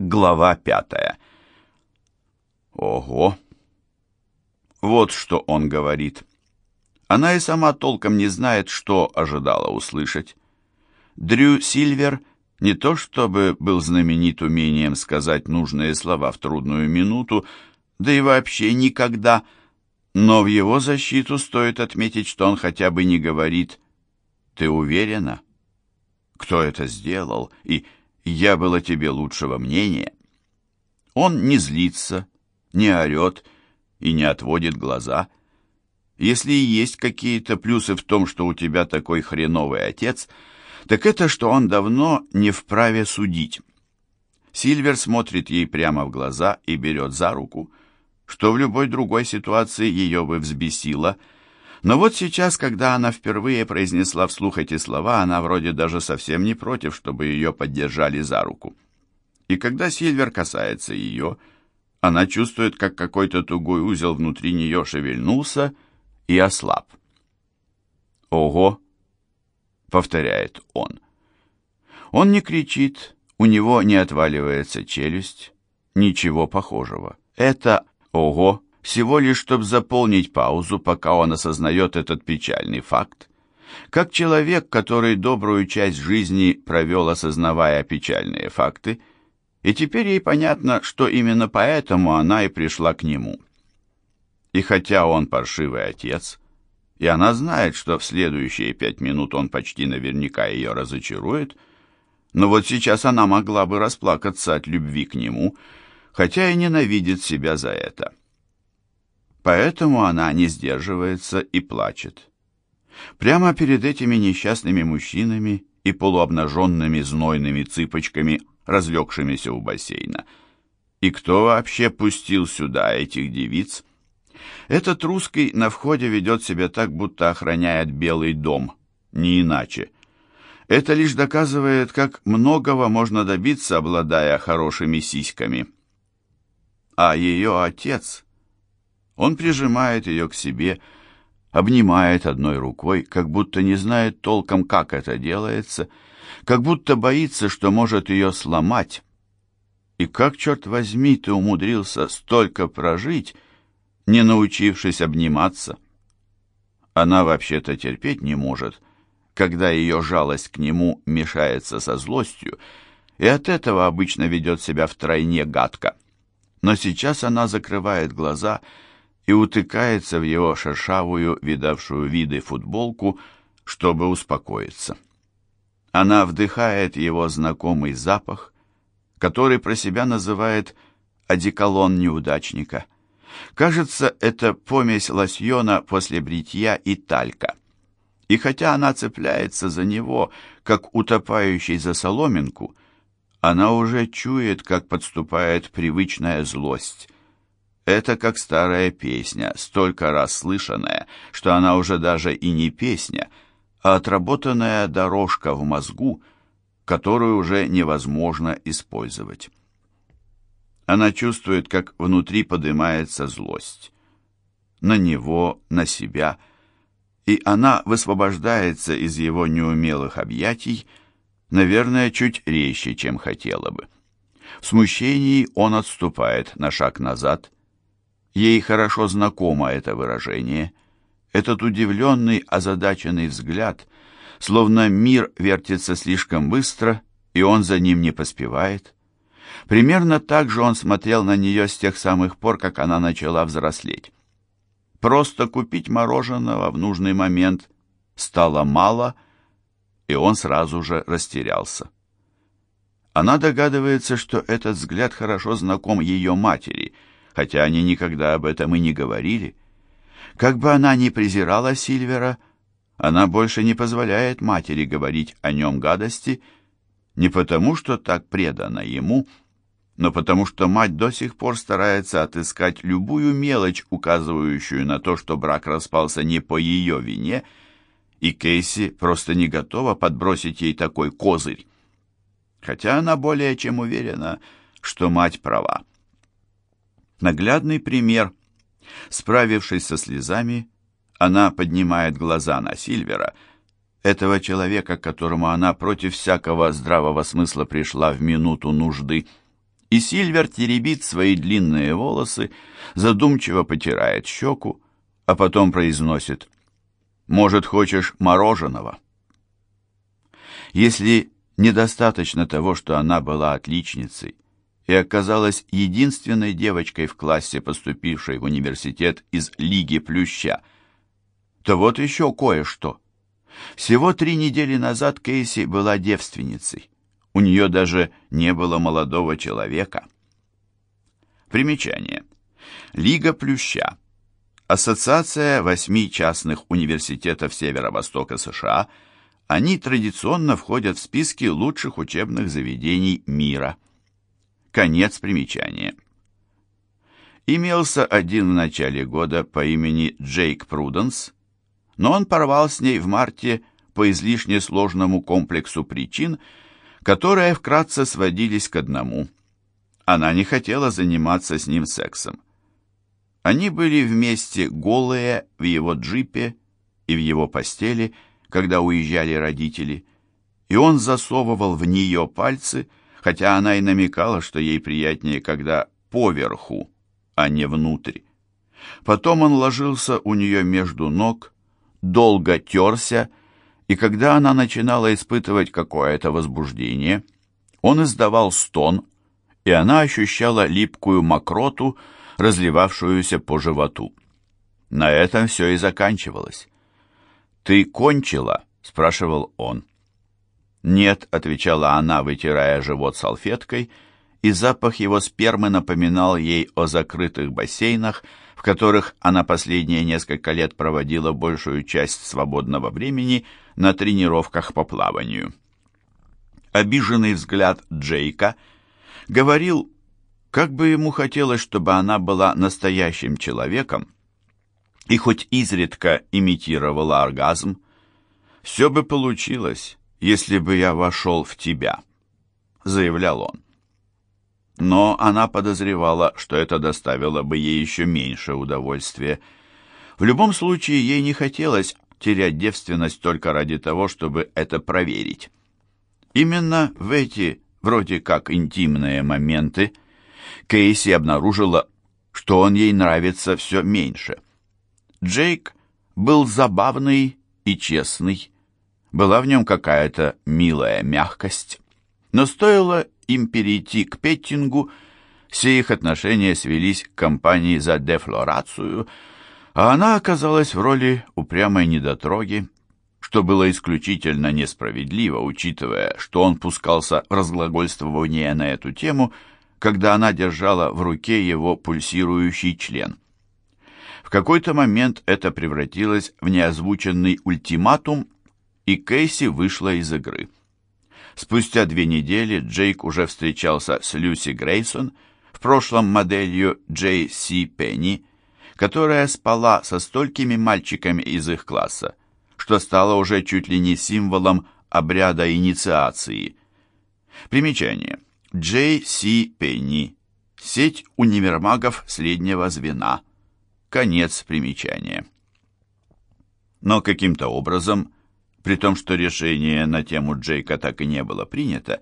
Глава пятая. Ого! Вот что он говорит. Она и сама толком не знает, что ожидала услышать. Дрю Сильвер не то чтобы был знаменит умением сказать нужные слова в трудную минуту, да и вообще никогда, но в его защиту стоит отметить, что он хотя бы не говорит «Ты уверена?» «Кто это сделал?» и «Я было тебе лучшего мнения». Он не злится, не орет и не отводит глаза. Если и есть какие-то плюсы в том, что у тебя такой хреновый отец, так это, что он давно не вправе судить. Сильвер смотрит ей прямо в глаза и берет за руку, что в любой другой ситуации ее бы взбесило, но вот сейчас, когда она впервые произнесла вслух эти слова, она вроде даже совсем не против, чтобы ее поддержали за руку. И когда Сильвер касается ее, она чувствует, как какой-то тугой узел внутри нее шевельнулся и ослаб. «Ого!» — повторяет он. Он не кричит, у него не отваливается челюсть, ничего похожего. Это «ого» всего лишь, чтобы заполнить паузу, пока он осознает этот печальный факт. Как человек, который добрую часть жизни провел, осознавая печальные факты, и теперь ей понятно, что именно поэтому она и пришла к нему. И хотя он паршивый отец, и она знает, что в следующие пять минут он почти наверняка ее разочарует, но вот сейчас она могла бы расплакаться от любви к нему, хотя и ненавидит себя за это. Поэтому она не сдерживается и плачет. Прямо перед этими несчастными мужчинами и полуобнаженными знойными цыпочками, разлегшимися у бассейна. И кто вообще пустил сюда этих девиц? Этот русский на входе ведет себя так, будто охраняет Белый дом, не иначе. Это лишь доказывает, как многого можно добиться, обладая хорошими сиськами. А ее отец... Он прижимает ее к себе, обнимает одной рукой, как будто не знает толком, как это делается, как будто боится, что может ее сломать. И как, черт возьми, ты умудрился столько прожить, не научившись обниматься? Она вообще-то терпеть не может, когда ее жалость к нему мешается со злостью, и от этого обычно ведет себя втройне гадко. Но сейчас она закрывает глаза и, и утыкается в его шершавую, видавшую виды футболку, чтобы успокоиться. Она вдыхает его знакомый запах, который про себя называет одеколон неудачника. Кажется, это помесь лосьона после бритья и талька. И хотя она цепляется за него, как утопающий за соломинку, она уже чует, как подступает привычная злость – это как старая песня, столько раз слышанная, что она уже даже и не песня, а отработанная дорожка в мозгу, которую уже невозможно использовать. Она чувствует, как внутри поднимается злость. На него, на себя. И она высвобождается из его неумелых объятий, наверное, чуть резче, чем хотела бы. В смущении он отступает на шаг назад – Ей хорошо знакомо это выражение, этот удивленный, озадаченный взгляд, словно мир вертится слишком быстро, и он за ним не поспевает. Примерно так же он смотрел на нее с тех самых пор, как она начала взрослеть. Просто купить мороженого в нужный момент стало мало, и он сразу же растерялся. Она догадывается, что этот взгляд хорошо знаком ее матери — хотя они никогда об этом и не говорили. Как бы она ни презирала Сильвера, она больше не позволяет матери говорить о нем гадости, не потому, что так предана ему, но потому что мать до сих пор старается отыскать любую мелочь, указывающую на то, что брак распался не по ее вине, и Кейси просто не готова подбросить ей такой козырь. Хотя она более чем уверена, что мать права. Наглядный пример. Справившись со слезами, она поднимает глаза на Сильвера, этого человека, к которому она против всякого здравого смысла пришла в минуту нужды, и Сильвер теребит свои длинные волосы, задумчиво потирает щеку, а потом произносит «Может, хочешь мороженого?» Если недостаточно того, что она была отличницей и оказалась единственной девочкой в классе, поступившей в университет из Лиги Плюща, то вот еще кое-что. Всего три недели назад Кейси была девственницей. У нее даже не было молодого человека. Примечание. Лига Плюща. Ассоциация восьми частных университетов Северо-Востока США. Они традиционно входят в списки лучших учебных заведений мира. Конец примечания. Имелся один в начале года по имени Джейк Пруденс, но он порвал с ней в марте по излишне сложному комплексу причин, которые вкратце сводились к одному. Она не хотела заниматься с ним сексом. Они были вместе голые в его джипе и в его постели, когда уезжали родители, и он засовывал в нее пальцы, хотя она и намекала, что ей приятнее, когда поверху, а не внутрь. Потом он ложился у нее между ног, долго терся и когда она начинала испытывать какое-то возбуждение, он издавал стон, и она ощущала липкую мокроту, разливавшуюся по животу. На этом все и заканчивалось. «Ты кончила?» — спрашивал он. «Нет», — отвечала она, вытирая живот салфеткой, и запах его спермы напоминал ей о закрытых бассейнах, в которых она последние несколько лет проводила большую часть свободного времени на тренировках по плаванию. Обиженный взгляд Джейка говорил, как бы ему хотелось, чтобы она была настоящим человеком и хоть изредка имитировала оргазм, «Все бы получилось, если бы я вошел в тебя», — заявлял он но она подозревала, что это доставило бы ей еще меньше удовольствия. В любом случае, ей не хотелось терять девственность только ради того, чтобы это проверить. Именно в эти, вроде как интимные моменты, Кейси обнаружила, что он ей нравится все меньше. Джейк был забавный и честный, была в нем какая-то милая мягкость, но стоило им перейти к петтингу, все их отношения свелись к компании за дефлорацию, а она оказалась в роли упрямой недотроги, что было исключительно несправедливо, учитывая, что он пускался в разглагольствование на эту тему, когда она держала в руке его пульсирующий член. В какой-то момент это превратилось в неозвученный ультиматум, и Кейси вышла из игры. Спустя две недели Джейк уже встречался с Люси Грейсон, в прошлом моделью Джей Си Пенни, которая спала со столькими мальчиками из их класса, что стала уже чуть ли не символом обряда инициации. Примечание. Джей Си Пенни. Сеть универмагов среднего звена. Конец примечания. Но каким-то образом при том, что решение на тему Джейка так и не было принято,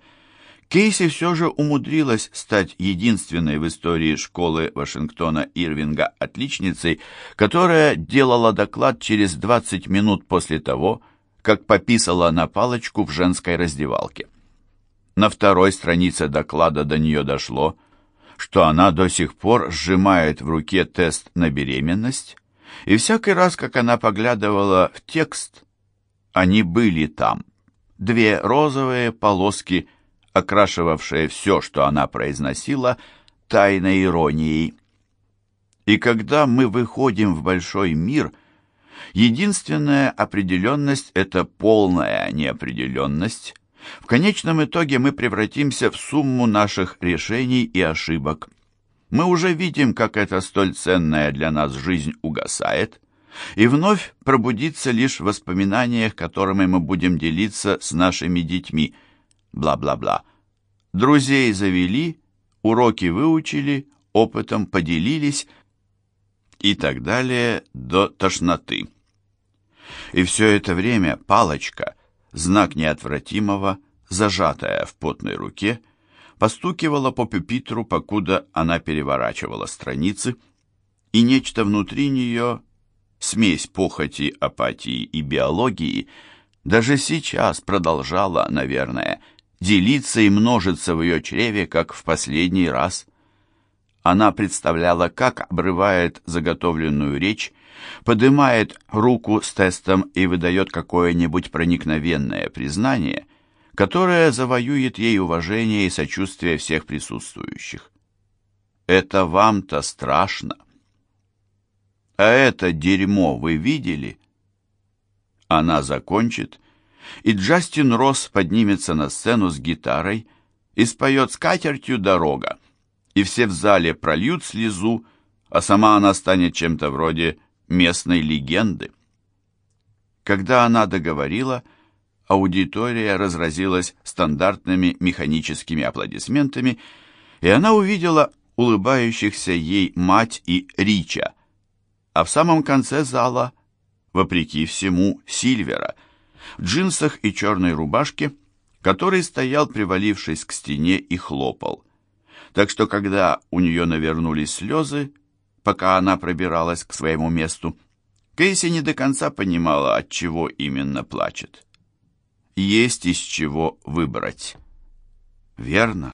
Кейси все же умудрилась стать единственной в истории школы Вашингтона Ирвинга отличницей, которая делала доклад через 20 минут после того, как пописала на палочку в женской раздевалке. На второй странице доклада до нее дошло, что она до сих пор сжимает в руке тест на беременность, и всякий раз, как она поглядывала в текст – они были там. Две розовые полоски, окрашивавшие все, что она произносила, тайной иронией. И когда мы выходим в большой мир, единственная определенность — это полная неопределенность. В конечном итоге мы превратимся в сумму наших решений и ошибок. Мы уже видим, как эта столь ценная для нас жизнь угасает — и вновь пробудиться лишь в воспоминаниях, которыми мы будем делиться с нашими детьми. Бла-бла-бла. Друзей завели, уроки выучили, опытом поделились и так далее до тошноты. И все это время палочка, знак неотвратимого, зажатая в потной руке, постукивала по пюпитру, покуда она переворачивала страницы, и нечто внутри нее, смесь похоти, апатии и биологии, даже сейчас продолжала, наверное, делиться и множиться в ее чреве, как в последний раз. Она представляла, как обрывает заготовленную речь, поднимает руку с тестом и выдает какое-нибудь проникновенное признание, которое завоюет ей уважение и сочувствие всех присутствующих. Это вам-то страшно. А это дерьмо вы видели? Она закончит, и Джастин Росс поднимется на сцену с гитарой и споет скатертью дорога, и все в зале прольют слезу, а сама она станет чем-то вроде местной легенды. Когда она договорила, аудитория разразилась стандартными механическими аплодисментами, и она увидела улыбающихся ей мать и Рича, а в самом конце зала, вопреки всему, Сильвера, в джинсах и черной рубашке, который стоял, привалившись к стене, и хлопал. Так что, когда у нее навернулись слезы, пока она пробиралась к своему месту. Кейси не до конца понимала, от чего именно плачет. Есть из чего выбрать. Верно?